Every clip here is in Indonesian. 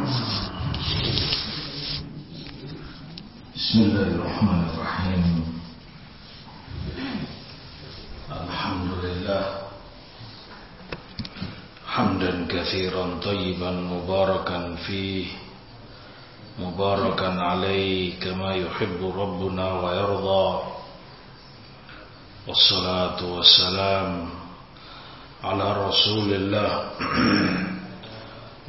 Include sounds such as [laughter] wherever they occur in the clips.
بسم الله الرحمن الرحيم. الحمد لله. حمدا كثيرا طيبا مباركا فيه. مباركا عليه كما يحب ربنا ويرضى. والصلاة والسلام على رسول الله.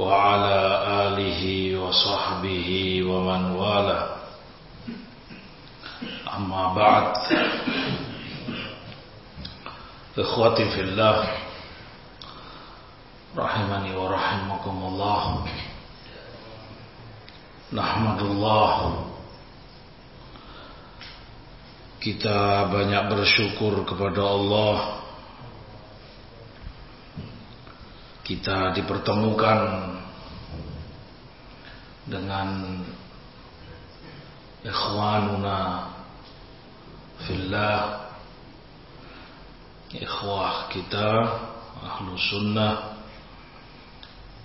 وعلى آله وصحبه ومن والاه أما بعد إخوتي في الله رحمني ورحمكم الله نحمد الله kita banyak bersyukur kepada Allah kita dipertemukan dengan ikhwanuna fillah ikhwah kita ahlu sunnah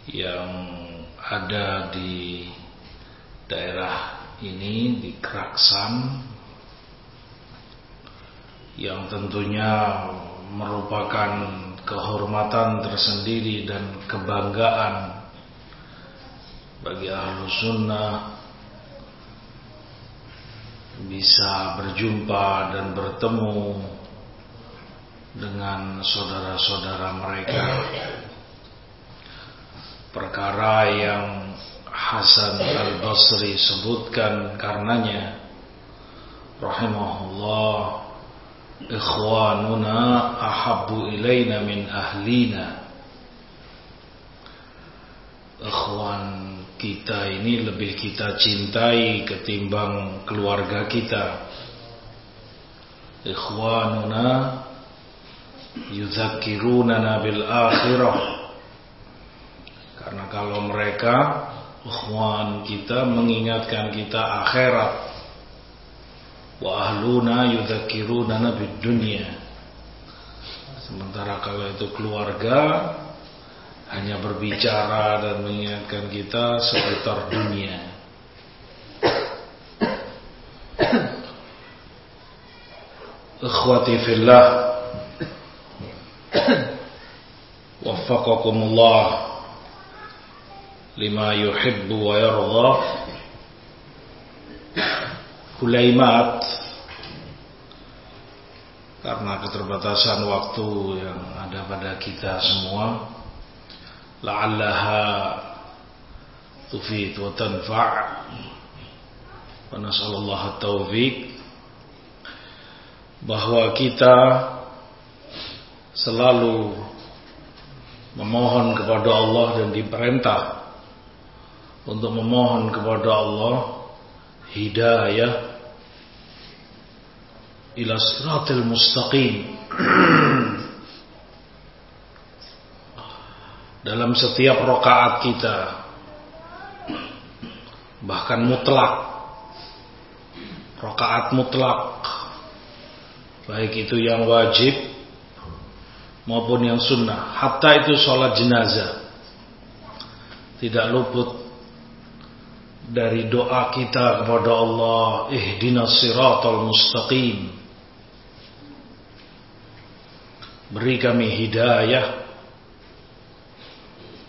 yang ada di daerah ini di Keraksan yang tentunya merupakan kehormatan tersendiri dan kebanggaan bagi ahlu sunnah bisa berjumpa dan bertemu dengan saudara-saudara mereka. Perkara yang Hasan al-Basri sebutkan karenanya rahimahullah ikhwanuna ahabbu ilaina min ahlina. Ikhwan kita ini lebih kita cintai ketimbang keluarga kita. Ikhwanuna yudzakirunana bil akhirah. Karena kalau mereka ikhwan kita mengingatkan kita akhirat. Wa ahluna yudzakirunana bid dunya. Sementara kalau itu keluarga hanya berbicara dan mengingatkan kita seputar dunia. Ikhwati fillah. Waffaqakumullah. Lima yuhibbu wa yarda. Hulaimat. Karena keterbatasan waktu yang ada pada kita semua لعلها تفيد وتنفع ونسأل الله التوفيق bahwa kita selalu memohon kepada Allah dan diperintah untuk memohon kepada Allah hidayah ila siratil mustaqim [clears throat] dalam setiap rokaat kita. Bahkan mutlak. Rokaat mutlak. Baik itu yang wajib maupun yang sunnah. Hatta itu sholat jenazah. Tidak luput dari doa kita kepada Allah ihdinas siratal mustaqim. Beri kami hidayah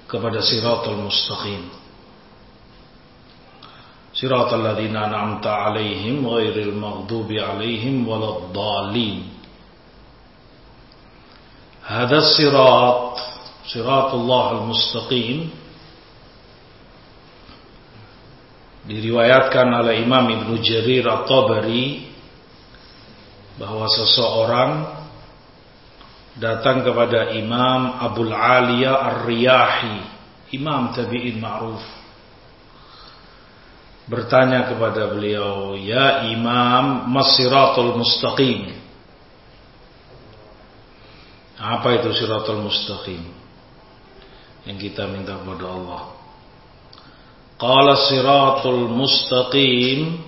kepada siratul mustaqim siratal ladzina an'amta 'alaihim ghairil maghdubi 'alaihim waladdallin hadha sirat siratullah al-mustaqim diriwayatkan oleh Imam Ibnu Jarir At-Tabari bahwa seseorang datang kepada Imam Abul Aliya Ar-Riyahi, Imam Tabi'in Ma'ruf. Bertanya kepada beliau, "Ya Imam, Masiratul Mustaqim?" Apa itu Siratul Mustaqim? Yang kita minta kepada Allah. Qala Siratul Mustaqim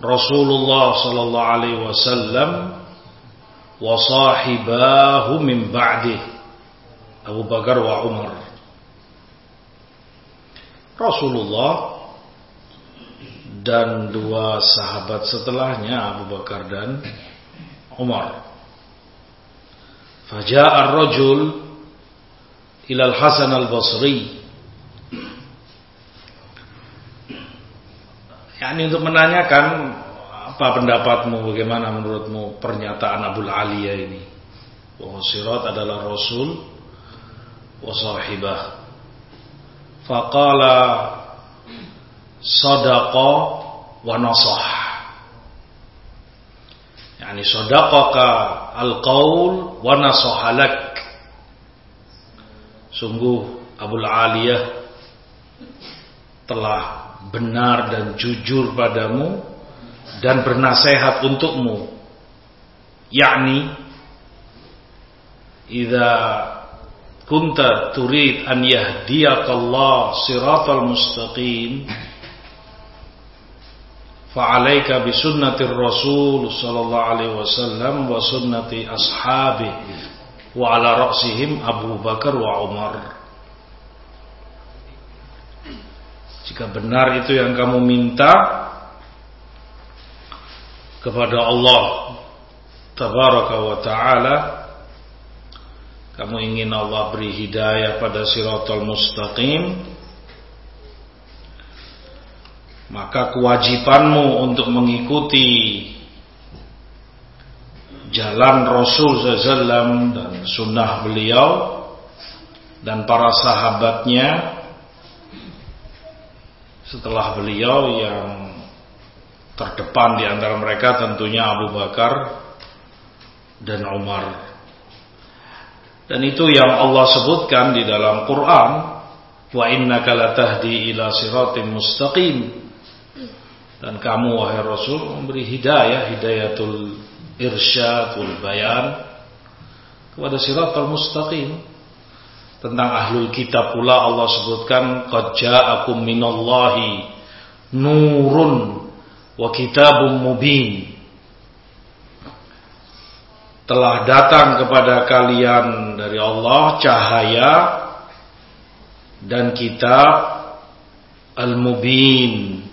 Rasulullah sallallahu alaihi wasallam wa sahibahu min ba'dih Abu Bakar wa Umar Rasulullah dan dua sahabat setelahnya Abu Bakar dan Umar. Faja'a ar-rajul ila al-Hasan al-Basri. Yani untuk menanyakan apa pendapatmu, bagaimana menurutmu pernyataan Abu Aliyah ini? Bahwa Sirat adalah Rasul wa sahibah. Faqala sadaqa wa nasah. Yani sadaqaka al-qaul wa nasahalak. Sungguh Abu Aliyah telah benar dan jujur padamu dan bernasehat untukmu. Yakni idza kunta turid an yahdiyakallah siratal mustaqim fa'alaika bi sunnatir rasul sallallahu alaihi wasallam wa sunnati ashabi wa ala ra'sihim Abu Bakar wa Umar jika benar itu yang kamu minta kepada Allah tabaraka wa taala. Kamu ingin Allah beri hidayah pada siratul mustaqim? Maka kewajibanmu untuk mengikuti jalan Rasul SAW dan sunnah beliau dan para sahabatnya setelah beliau yang terdepan di antara mereka tentunya Abu Bakar dan Umar dan itu yang Allah sebutkan di dalam Quran, wa innaka latahdi ila siratim mustaqim. Dan kamu wahai Rasul memberi hidayah, hidayatul irsyadul bayan kepada siratul mustaqim. Tentang ahlul kitab pula Allah sebutkan qad ja'akum minallahi nurun wa kitabun mubin telah datang kepada kalian dari Allah cahaya dan kitab Al-Mubin.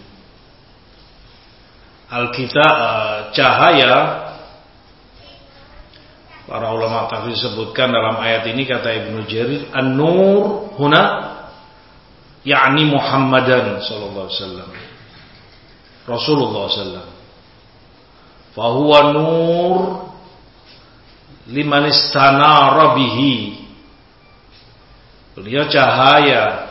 Al-Kitab eh, cahaya para ulama tafsir sebutkan dalam ayat ini kata Ibnu Jarir An-Nur huna yakni Muhammadan sallallahu alaihi wasallam. Rasulullah wasallam. Fahuwa nur liman istanara bihi. Beliau cahaya.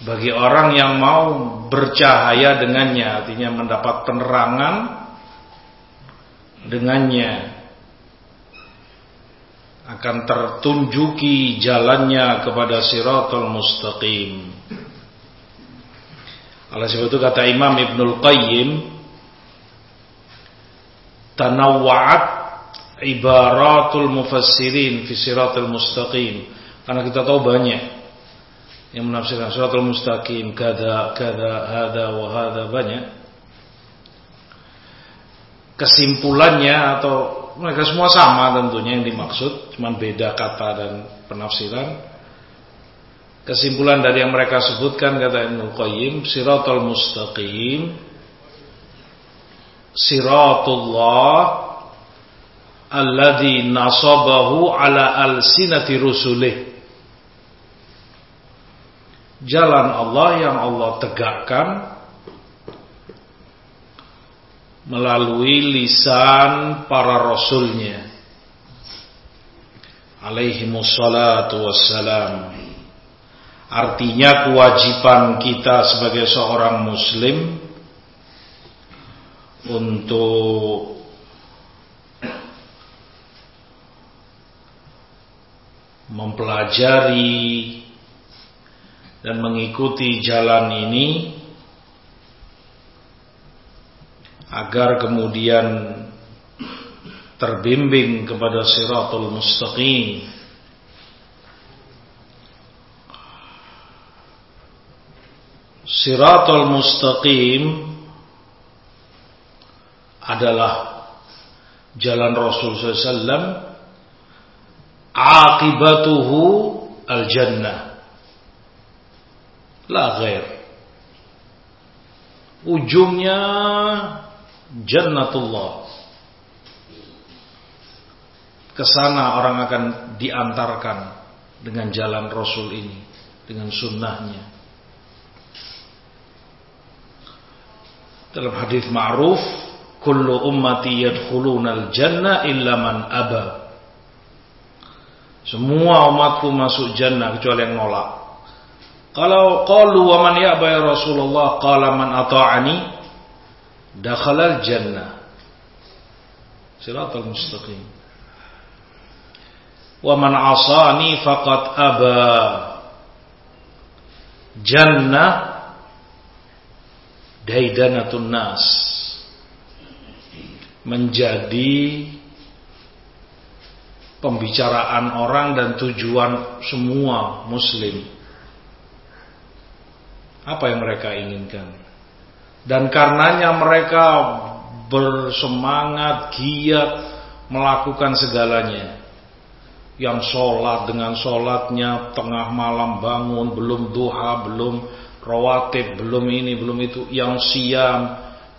Bagi orang yang mau bercahaya dengannya artinya mendapat penerangan dengannya akan tertunjuki jalannya kepada siratul mustaqim oleh sebab itu kata Imam Ibnul Qayyim tanawwa'at ibaratul mufassirin fi siratul mustaqim. Karena kita tahu banyak yang menafsirkan siratul mustaqim kada kada hada wa hada banyak. Kesimpulannya atau mereka semua sama tentunya yang dimaksud cuma beda kata dan penafsiran kesimpulan dari yang mereka sebutkan kata Ibnu Qayyim siratul mustaqim siratullah alladhi nasabahu ala alsinati rusulih. Jalan Allah yang Allah tegakkan melalui lisan para rasulnya. Alaihi wassalam artinya kewajiban kita sebagai seorang muslim untuk mempelajari dan mengikuti jalan ini agar kemudian terbimbing kepada siratul mustaqim siratul mustaqim adalah jalan Rasul sallallahu akibatuhu al-jannah. La ghair. Ujungnya jannatullah. Ke sana orang akan diantarkan dengan jalan Rasul ini, dengan sunnahnya. Dalam hadis ma'ruf, kullu ummati yadkhulunal jannah illa man aba. Semua umatku masuk jannah kecuali yang nolak. Kalau qalu wa man ya'ba ya Rasulullah qala man ata'ani dakhala al-jannah. Siratal mustaqim. Wa man asani faqad aba. Jannah daidanatun nas menjadi pembicaraan orang dan tujuan semua muslim. Apa yang mereka inginkan? Dan karenanya mereka bersemangat, giat melakukan segalanya. Yang sholat dengan sholatnya tengah malam bangun, belum duha, belum rawatib, belum ini, belum itu. Yang siam,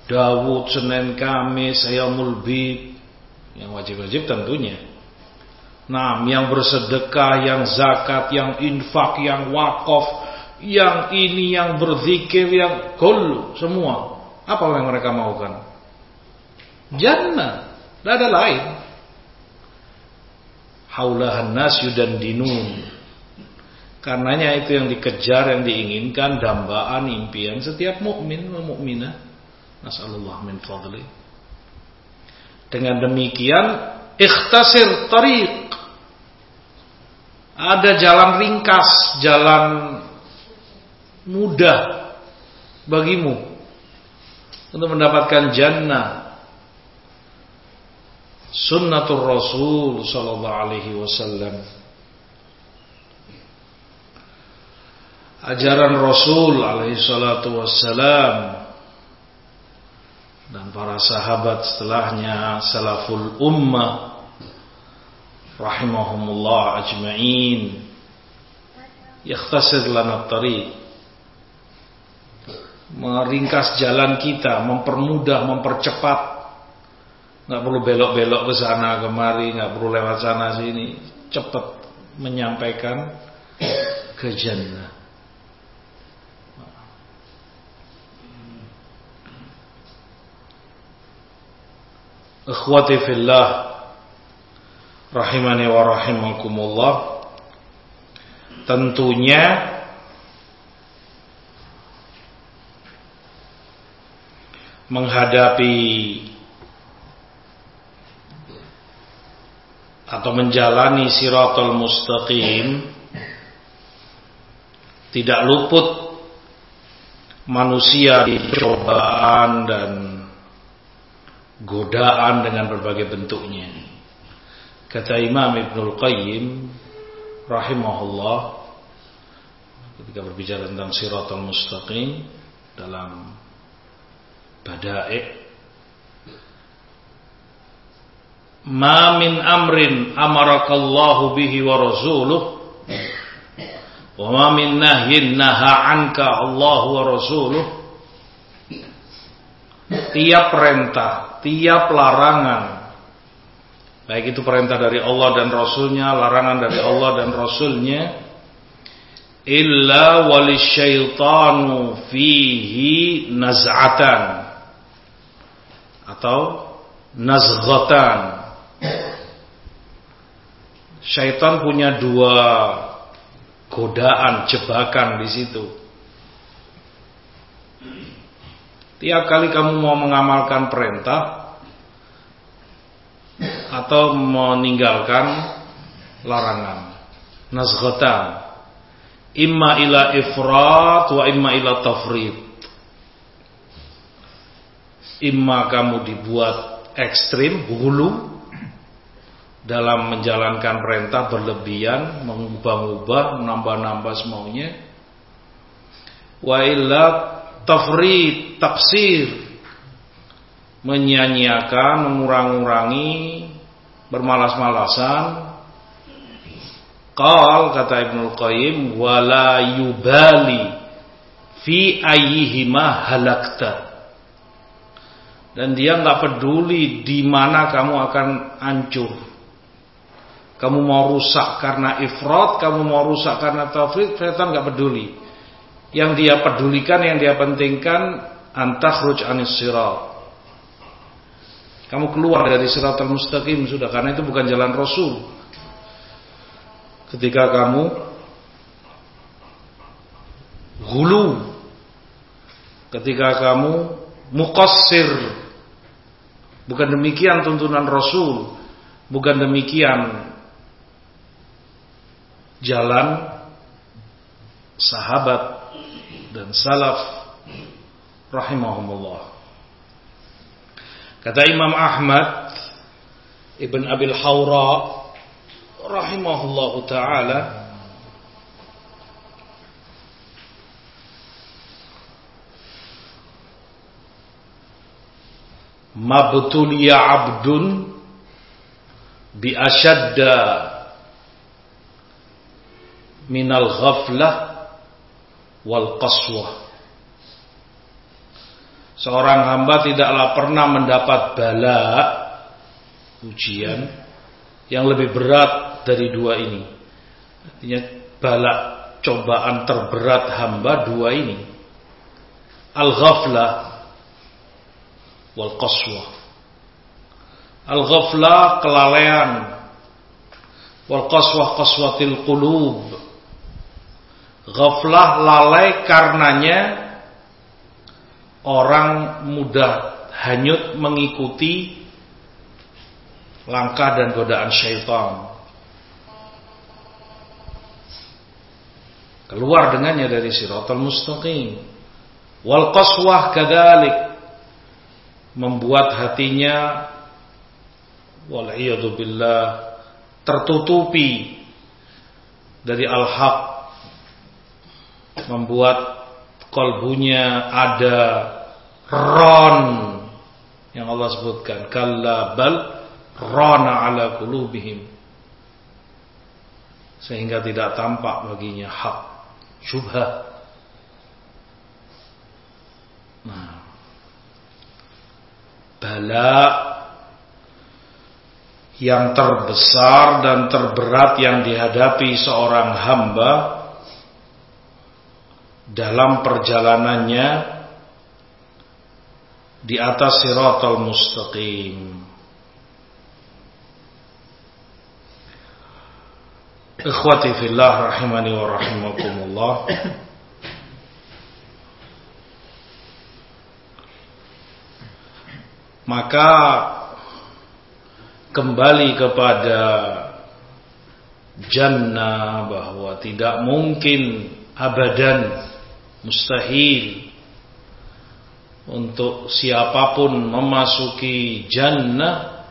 Dawud, Senin, Kamis, Ayamul Bid. Yang wajib-wajib tentunya. Nah, yang bersedekah, yang zakat, yang infak, yang wakaf, yang ini, yang berzikir, yang kul, semua. Apa yang mereka maukan? Jannah. Tidak ada lain. Haulahan nasyu dan dinun. Karenanya itu yang dikejar, yang diinginkan, dambaan, impian setiap mukmin, mukminah. Nasallallahu min fadli. Dengan demikian, ikhtasir tariq. Ada jalan ringkas, jalan mudah bagimu untuk mendapatkan jannah. Sunnatul Rasul sallallahu alaihi wasallam. Ajaran Rasul alaihi salatu wassalam. Dan para sahabat setelahnya salaful ummah rahimahumullah ajma'in. Yakhtasir lana tariq. Meringkas jalan kita mempermudah mempercepat. Nggak perlu belok-belok ke sana kemari nggak perlu lewat sana sini. Cepat menyampaikan ke jannah Ikhwati fillah rahimani wa rahimakumullah tentunya menghadapi atau menjalani siratul mustaqim tidak luput manusia di cobaan dan godaan dengan berbagai bentuknya. Kata Imam Ibnul Qayyim rahimahullah ketika berbicara tentang siratal mustaqim dalam Bada'i' Ma min amrin amarakallahu bihi wa rasuluh wa ma min nahyin naha anka Allah wa rasuluh tiap perintah tiap larangan. Baik itu perintah dari Allah dan Rasulnya larangan dari Allah dan Rasulnya. Illa walisyaitanu fihi naz'atan. Atau nazghatan. Syaitan punya dua godaan jebakan di situ Tiap kali kamu mau mengamalkan perintah atau meninggalkan larangan. Nazghatan. Imma ila ifrat wa imma ila tafrid. Imma kamu dibuat ekstrim, hulu dalam menjalankan perintah berlebihan, mengubah-ubah, menambah-nambah semaunya. Wa illa tafrid, taksir, menyanyiakan, mengurang-urangi, bermalas-malasan. Qal kata Ibnu Qayyim wala yubali fi ayyihima halakta dan dia nggak peduli di mana kamu akan hancur. Kamu mau rusak karena ifrat, kamu mau rusak karena tafrid, setan nggak peduli. Yang dia pedulikan, yang dia pentingkan antakhruj anis sirat. Kamu keluar dari siratal mustaqim sudah karena itu bukan jalan Rasul. Ketika kamu gulu ketika kamu muqassir Bukan demikian tuntunan Rasul. Bukan demikian jalan sahabat dan salaf rahimahumullah. Kata Imam Ahmad Ibn Abil Hawra rahimahullahu taala mabtuliya abdun bi ashadda minal ghaflah wal qaswah Seorang hamba tidaklah pernah mendapat bala ujian yang lebih berat dari dua ini. Artinya bala cobaan terberat hamba dua ini. Al-ghaflah wal qaswa. Al ghafla kelalaian wal qaswah qaswatil qulub. Ghaflah lalai karenanya orang mudah hanyut mengikuti langkah dan godaan syaitan. Keluar dengannya dari siratal mustaqim. Wal qaswah membuat hatinya billah tertutupi dari al-haq membuat kalbunya ada ron yang Allah sebutkan. Kalla bal rana ala qulubihim. Sehingga tidak tampak baginya hak syubhat nah. Bala yang terbesar dan terberat yang dihadapi seorang hamba dalam perjalanannya di atas siratal mustaqim. Ikhwati fillah rahimani wa rahimakumullah. maka kembali kepada jannah bahwa tidak mungkin abadan mustahil untuk siapa pun memasuki jannah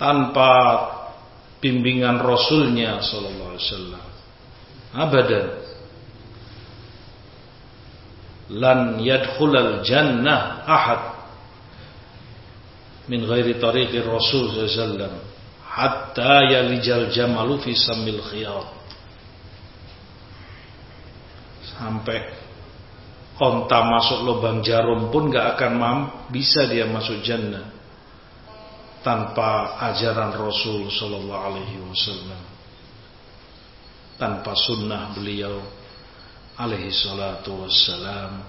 tanpa bimbingan Rasulnya Sallallahu Alaihi Wasallam. Abadan. Lan yadkhulal jannah ahad min ghairi tariqir Rasul sallallahu hatta yalijal jamalu fi samil khiyat sampai onta masuk lubang jarum pun gak akan mam bisa dia masuk jannah tanpa ajaran Rasul sallallahu alaihi wasallam tanpa sunnah beliau alaihi salatu wassalam.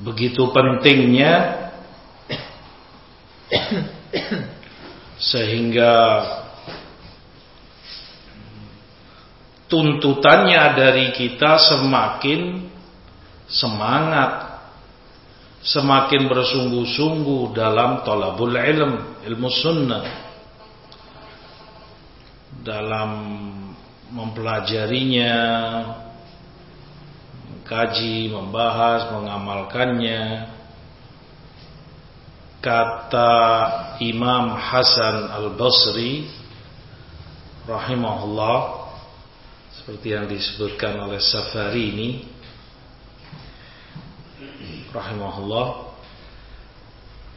Begitu pentingnya [coughs] sehingga tuntutannya dari kita semakin semangat semakin bersungguh-sungguh dalam tolabul ilm ilmu sunnah dalam mempelajarinya kaji, membahas, mengamalkannya. Kata Imam Hasan Al-Basri rahimahullah seperti yang disebutkan oleh Safari ini rahimahullah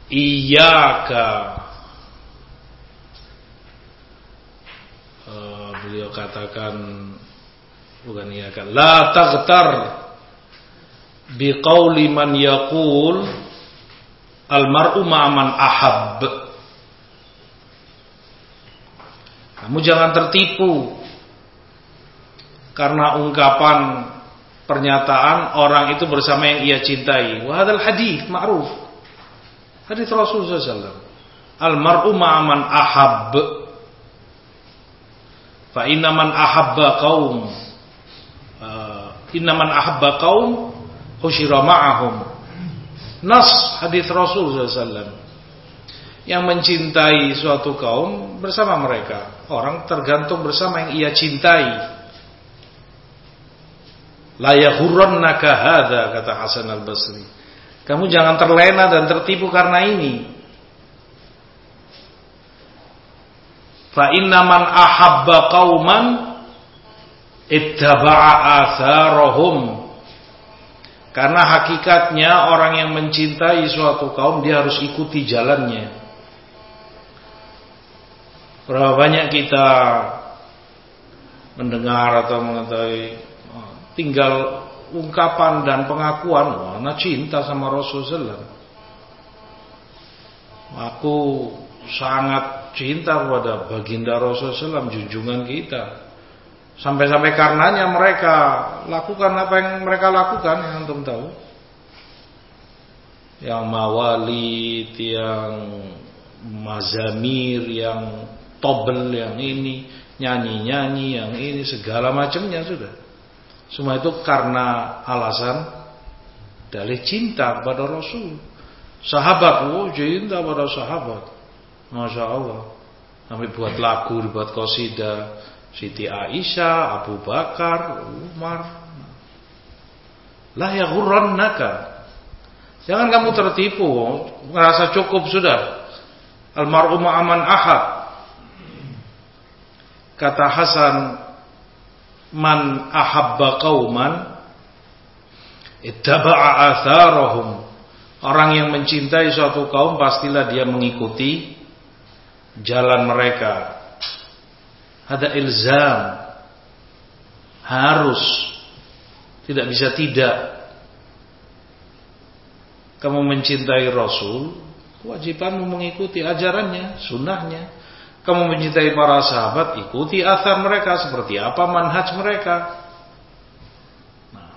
Iyaka uh, beliau katakan bukan iakan la taghtar biqauli man yaqul almar'u ma'aman ahab. Kamu jangan tertipu karena ungkapan pernyataan orang itu bersama yang ia cintai. Wahadal hadis ma'ruf. Hadis Rasulullah SAW. Al-mar'u ma'aman ahab. Fa inna man ahabba qaum. Uh, inna man ahabba qaum husyira ma'ahum. Nas hadis Rasulullah SAW. Yang mencintai suatu kaum bersama mereka. Orang tergantung bersama yang ia cintai. La yahurrannaka hadza kata Hasan Al-Basri. Kamu jangan terlena dan tertipu karena ini. Fa inna man ahabba qauman ittaba'a atharahum. Karena hakikatnya orang yang mencintai suatu kaum dia harus ikuti jalannya. Berapa banyak kita mendengar atau mengetahui tinggal ungkapan dan pengakuan mana cinta sama Rasulullah. Aku sangat cinta kepada baginda Rasulullah junjungan kita. Sampai-sampai karenanya mereka lakukan apa yang mereka lakukan yang antum tahu. Yang mawali yang mazamir yang tobel yang ini nyanyi-nyanyi yang ini segala macamnya sudah semua itu karena alasan dari cinta kepada Rasul. Sahabat, oh cinta pada sahabat. Masya Allah. Sampai buat lagu, dibuat kosida. Siti Aisyah, Abu Bakar, Umar. Lah ya naka. Jangan kamu tertipu, merasa cukup sudah. Almarhum aman ahad. Kata Hasan man ahabba qauman ittaba'a atharahum. Orang yang mencintai suatu kaum pastilah dia mengikuti jalan mereka. Ada ilzam. Harus. Tidak bisa tidak. Kamu mencintai Rasul kewajibanmu mengikuti ajarannya sunnahnya kamu mencintai para sahabat, ikuti athar mereka seperti apa manhaj mereka. Nah,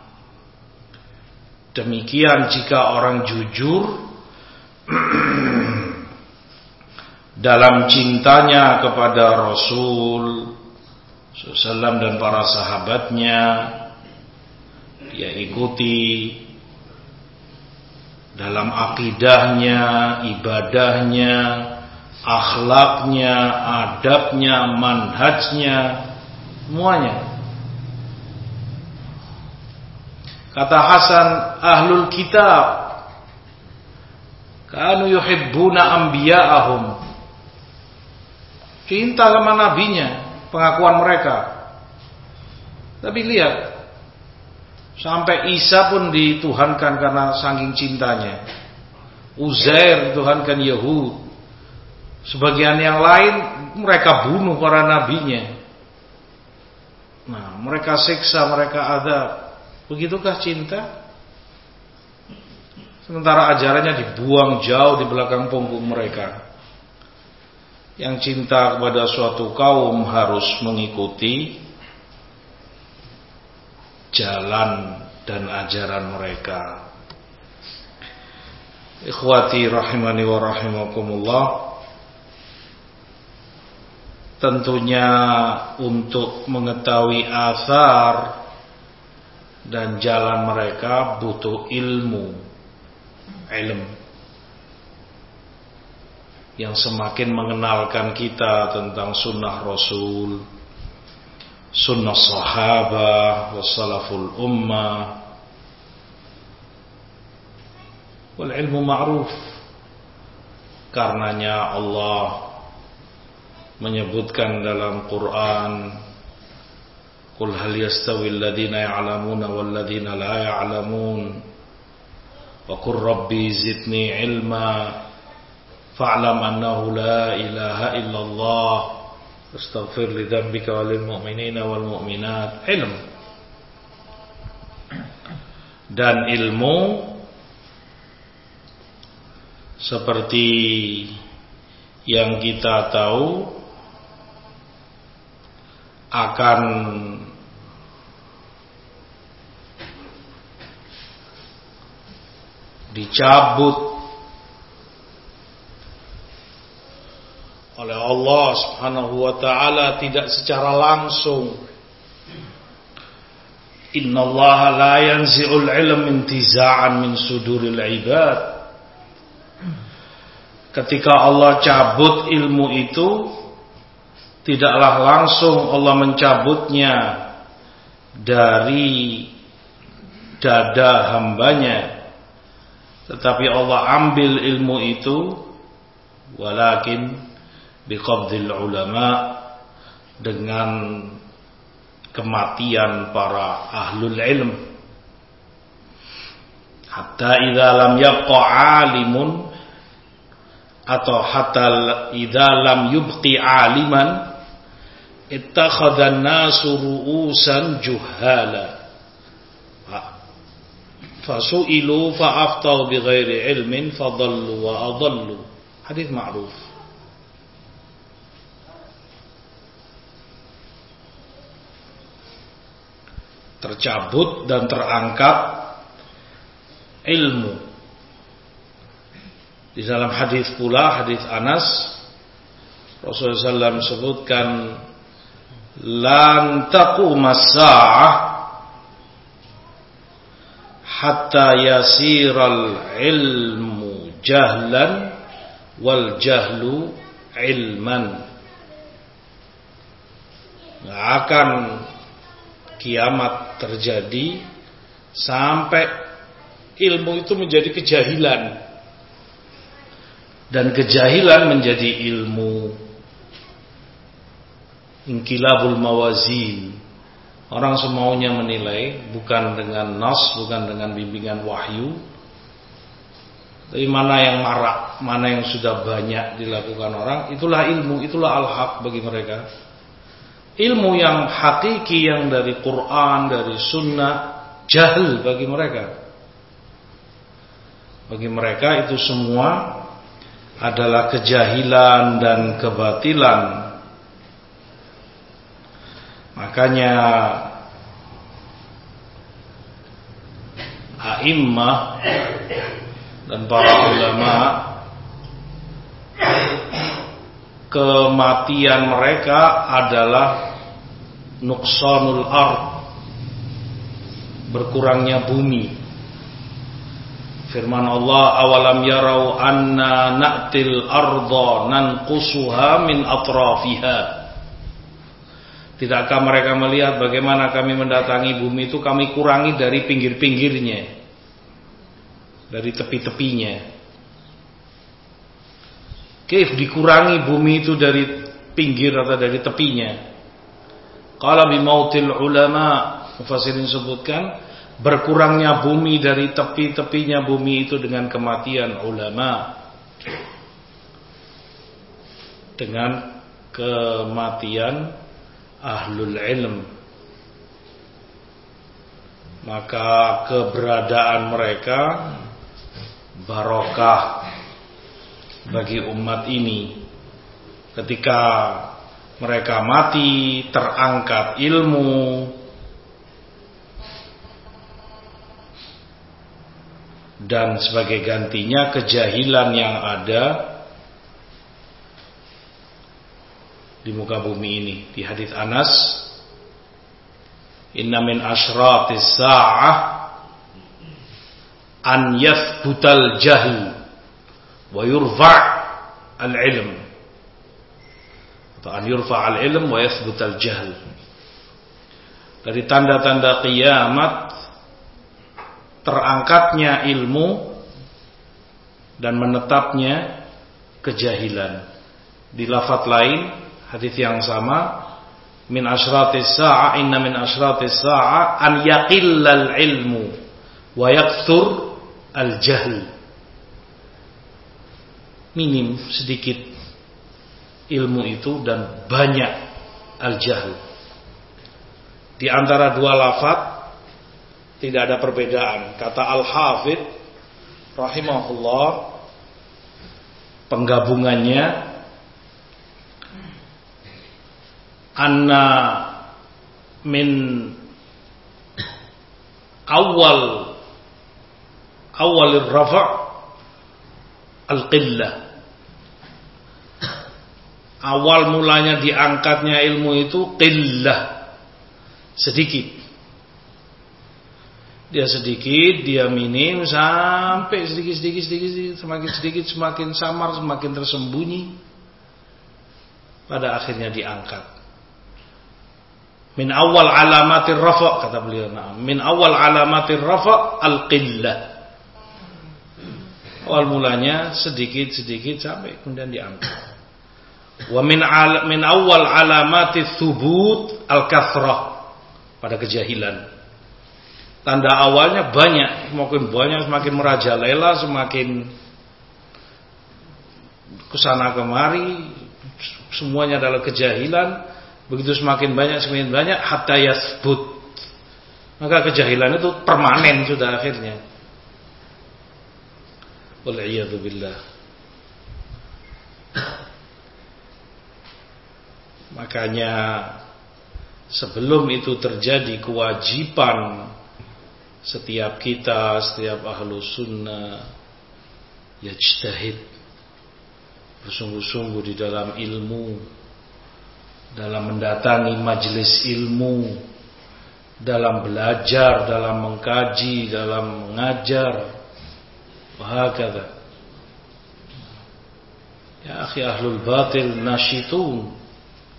demikian jika orang jujur [clears throat] dalam cintanya kepada Rasul Sallam dan para sahabatnya, dia ikuti dalam akidahnya, ibadahnya, akhlaknya, adabnya, manhajnya, semuanya. Kata Hasan, ahlul kitab kanu yuhibbuna anbiya'ahum. Cinta sama nabinya, pengakuan mereka. Tapi lihat, sampai Isa pun dituhankan karena saking cintanya. Uzair dituhankan Yahud. Sebagian yang lain mereka bunuh para nabinya. Nah, mereka siksa, mereka ada. Begitukah cinta? Sementara ajarannya dibuang jauh di belakang punggung mereka. Yang cinta kepada suatu kaum harus mengikuti jalan dan ajaran mereka. Ikhwati rahimani wa rahimakumullah tentunya untuk mengetahui asar dan jalan mereka butuh ilmu ilmu yang semakin mengenalkan kita tentang sunnah Rasul sunnah sahabah wassalaful ummah. Wal ilmu ma'ruf. Karenanya Allah menyebutkan dalam Quran Qul hal yastawi alladhina ya'lamuna wal ladhina la ya'lamun? Wa qur rabbi zidni ilma fa'lam annahu la ilaha illallah astaghfir li dhanbika walil mu'minina wal mu'minat. Ilm. Dan ilmu seperti yang kita tahu akan dicabut oleh Allah Subhanahu wa taala tidak secara langsung. Inna Allah la yanzi'ul ilm intiza'an min suduril ibad. Ketika Allah cabut ilmu itu tidaklah langsung Allah mencabutnya dari dada hambanya. Tetapi Allah ambil ilmu itu walakin biqabdil ulama dengan kematian para ahlul ilm. Hatta idza lam yabqa alimun atau hatta idza lam yubqi aliman ittakhadha an-nasu ru'usan juhala. Fasu'ilu fa'aftau bighairi ilmin fadallu wa adallu. Hadis ma'ruf. Tercabut dan terangkat ilmu. Di dalam hadis pula hadis Anas Rasulullah SAW sebutkan lan taqumas sa'ah hatta yasiral ilmu jahlan wal jahlu ilman. Nggak akan kiamat terjadi sampai ilmu itu menjadi kejahilan. Dan kejahilan menjadi ilmu inkilabul mawazin Orang semaunya menilai bukan dengan nas, bukan dengan bimbingan wahyu. Tapi mana yang marak, mana yang sudah banyak dilakukan orang, itulah ilmu, itulah al-haq bagi mereka. Ilmu yang hakiki yang dari Quran, dari sunnah, jahil bagi mereka. Bagi mereka itu semua adalah kejahilan dan kebatilan Makanya a'immah dan para ulama kematian mereka adalah nuksanul ard berkurangnya bumi. Firman Allah awalam yarau anna na'til arda nanqusuha min atrafiha Tidakkah mereka melihat bagaimana kami mendatangi bumi itu kami kurangi dari pinggir-pinggirnya. Dari tepi-tepinya. Kif dikurangi bumi itu dari pinggir atau dari tepinya. Qala bimautil ulama, mufassirin sebutkan berkurangnya bumi dari tepi-tepinya bumi itu dengan kematian ulama. Dengan kematian ahlul ilm. Maka keberadaan mereka barokah bagi umat ini. Ketika mereka mati terangkat ilmu dan sebagai gantinya kejahilan yang ada di muka bumi ini. Di hadis Anas, "Inna min asyratis sa'ah an yathbutal jahl wa yurfa' al-ilm." Atau an yurfa' al-ilm wa yathbutal jahl. Dari tanda-tanda kiamat terangkatnya ilmu dan menetapnya kejahilan. Di lafat lain hadis yang sama min asyratis sa'a inna min asyratis sa'a an yaqillal ilmu wa yakthur al jahl minim sedikit ilmu itu dan banyak al jahl di antara dua lafaz Tidak ada perbedaan. Kata Al-Hafidh rahimahullah penggabungannya anna min awal awal rafa' al-qillah awal mulanya diangkatnya ilmu itu qillah sedikit dia sedikit, dia minim sampai sedikit sedikit sedikit, sedikit semakin sedikit semakin samar, semakin tersembunyi. Pada akhirnya diangkat. Min awal alamatir rafa kata beliau. Nah, min awal alamatir rafa al-qillah. Awal mulanya sedikit sedikit sampai kemudian diangkat. Wa min al, min awal alamatir thubut al-kathrah pada kejahilan Tanda awalnya banyak, semakin banyak semakin merajalela, semakin ke sana kemari, semuanya adalah kejahilan. Begitu semakin banyak semakin banyak hatta yasbut. Maka kejahilan itu permanen sudah akhirnya. billah. Makanya sebelum itu terjadi kewajiban setiap kita, setiap ahlu sunnah yajtahid bersungguh-sungguh di dalam ilmu dalam mendatangi majelis ilmu dalam belajar, dalam mengkaji, dalam mengajar. Wahakadha. Ya akhi ahlul batil nasyitun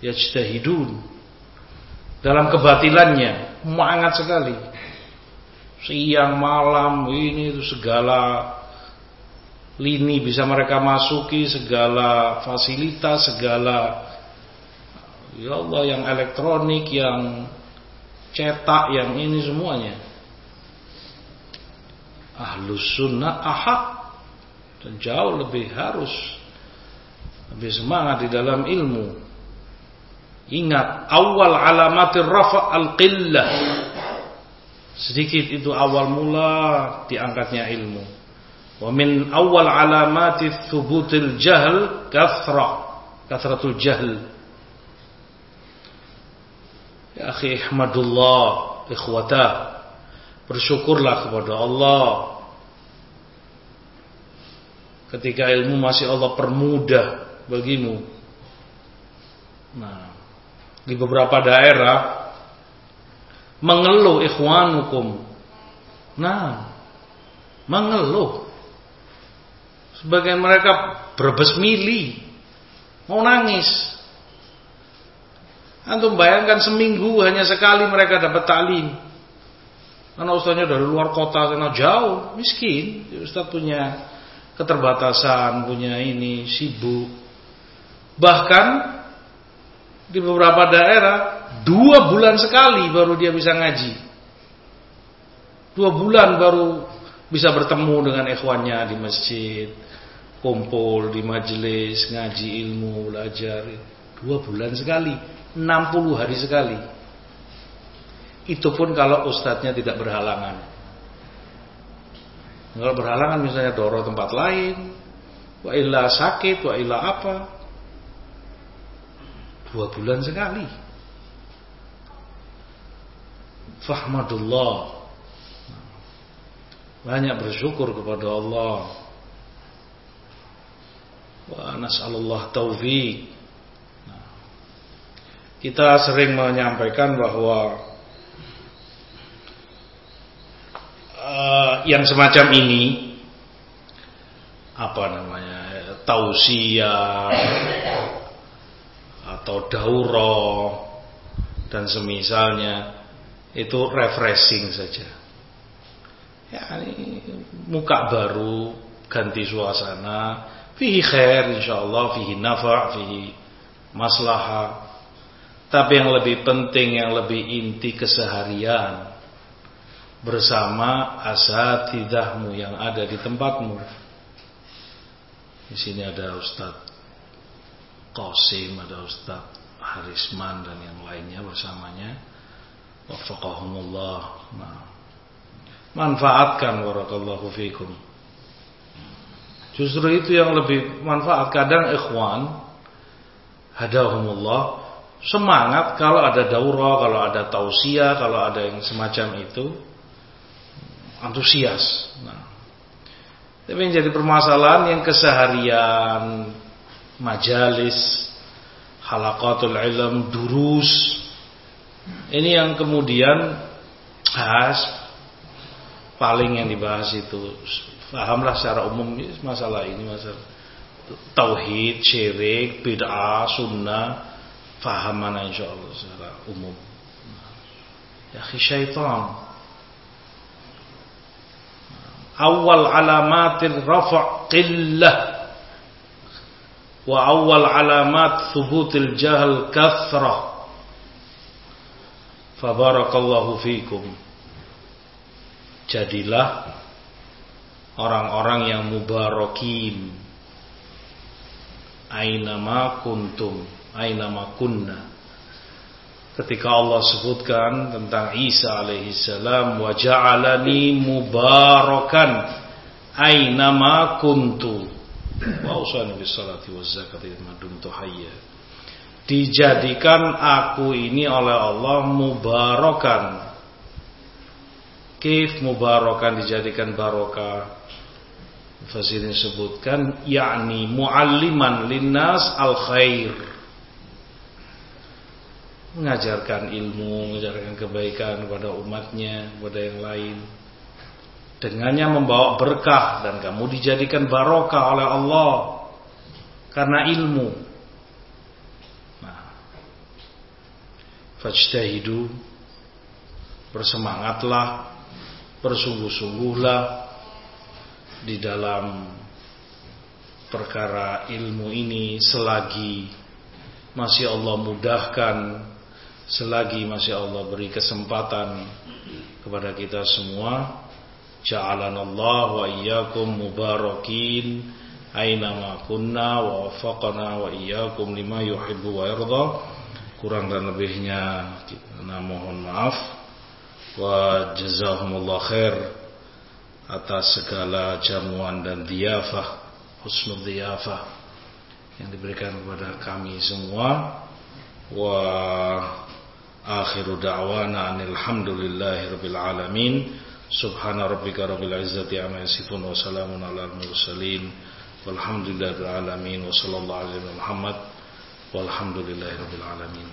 yajtahidun. Dalam kebatilannya semangat sekali. Siang malam ini itu segala lini bisa mereka masuki segala fasilitas segala ya Allah yang elektronik yang cetak yang ini semuanya ahlus sunnah ahak dan jauh lebih harus lebih semangat di dalam ilmu ingat awal alamatir rafa al-qillah Sedikit itu awal mula diangkatnya ilmu. Wa min awal alamati thubutil jahl kathra. Kathratul jahl. Ya akhi ihmadullah ikhwata. Bersyukurlah kepada Allah. Ketika ilmu masih Allah permudah bagimu. Nah, di beberapa daerah mengeluh ikhwanukum. Nah, mengeluh. Sebagian mereka berbesmili, mau nangis. Antum bayangkan seminggu hanya sekali mereka dapat taklim. Karena ustaznya dari luar kota sana jauh, miskin. Ustaz punya keterbatasan, punya ini, sibuk. Bahkan di beberapa daerah Dua bulan sekali baru dia bisa ngaji. Dua bulan baru bisa bertemu dengan ikhwannya di masjid. Kumpul di majelis, ngaji ilmu, belajar. Dua bulan sekali. 60 hari sekali. Itu pun kalau ustadznya tidak berhalangan. Kalau berhalangan misalnya doro tempat lain. Wa illa sakit, wa illa apa. Dua bulan sekali fahmadullah banyak bersyukur kepada Allah wa nas'alullah taufik kita sering menyampaikan bahwa uh, yang semacam ini apa namanya tausiah atau daurah dan semisalnya itu refreshing saja. Ya, ini muka baru, ganti suasana, fihi khair insyaallah, fihi nafa', fihi maslahah. Tapi yang lebih penting, yang lebih inti keseharian bersama asatidahmu yang ada di tempatmu. Di sini ada Ustadz Qasim, ada Ustadz Harisman dan yang lainnya bersamanya Wafakahumullah. Nah, Manfaatkan warakallahu fikum. Justru itu yang lebih manfaat. Kadang ikhwan hadahumullah semangat kalau ada daurah, kalau ada tausiah, kalau ada yang semacam itu antusias. Nah, tapi yang jadi permasalahan yang keseharian majalis, halaqatul ilm, durus. Ini yang kemudian khas paling yang dibahas itu pahamlah secara umum masalah ini masalah tauhid, syirik, bid'ah, sunnah, faham mana insyaallah secara umum. Ya syaitan. Awal alamatir rafa' qillah. Wa awal alamat thubutil jahal kathrah fabarakallahu fikum. Jadilah orang-orang yang mubarakin. Ainama kuntum ainama kunna. Ketika Allah sebutkan tentang Isa alaihi salam wa ja'alani mubarakan ainama kuntu. Wa salati waz zakati dijadikan aku ini oleh Allah mubarakan. Kif mubarakan? Dijadikan barokah. Fasirin sebutkan yakni mualliman linnas al khair mengajarkan ilmu, mengajarkan kebaikan kepada umatnya, kepada yang lain. Dengannya membawa berkah dan kamu dijadikan barokah oleh Allah karena ilmu. Nah, fajtahidu bersemangatlah, bersungguh-sungguhlah di dalam perkara ilmu ini selagi masih Allah mudahkan selagi masih Allah beri kesempatan kepada kita semua ja'alanallah wa iyyakum mubarakin aina kunna wa waffaqana wa iyyakum lima yuhibbu wa yarda. Kurang dan lebihnya kita mohon maaf. Wa jazakumullah khair atas segala jamuan dan diafah husnul diafah yang diberikan kepada kami semua. Wa akhiru da'wana alhamdulillahi rabbil alamin. Subhana rabbika rabbil izzati amma yasifun wa salamun alal mursalin walhamdulillahi rabbil alamin. Wa rabbil alamin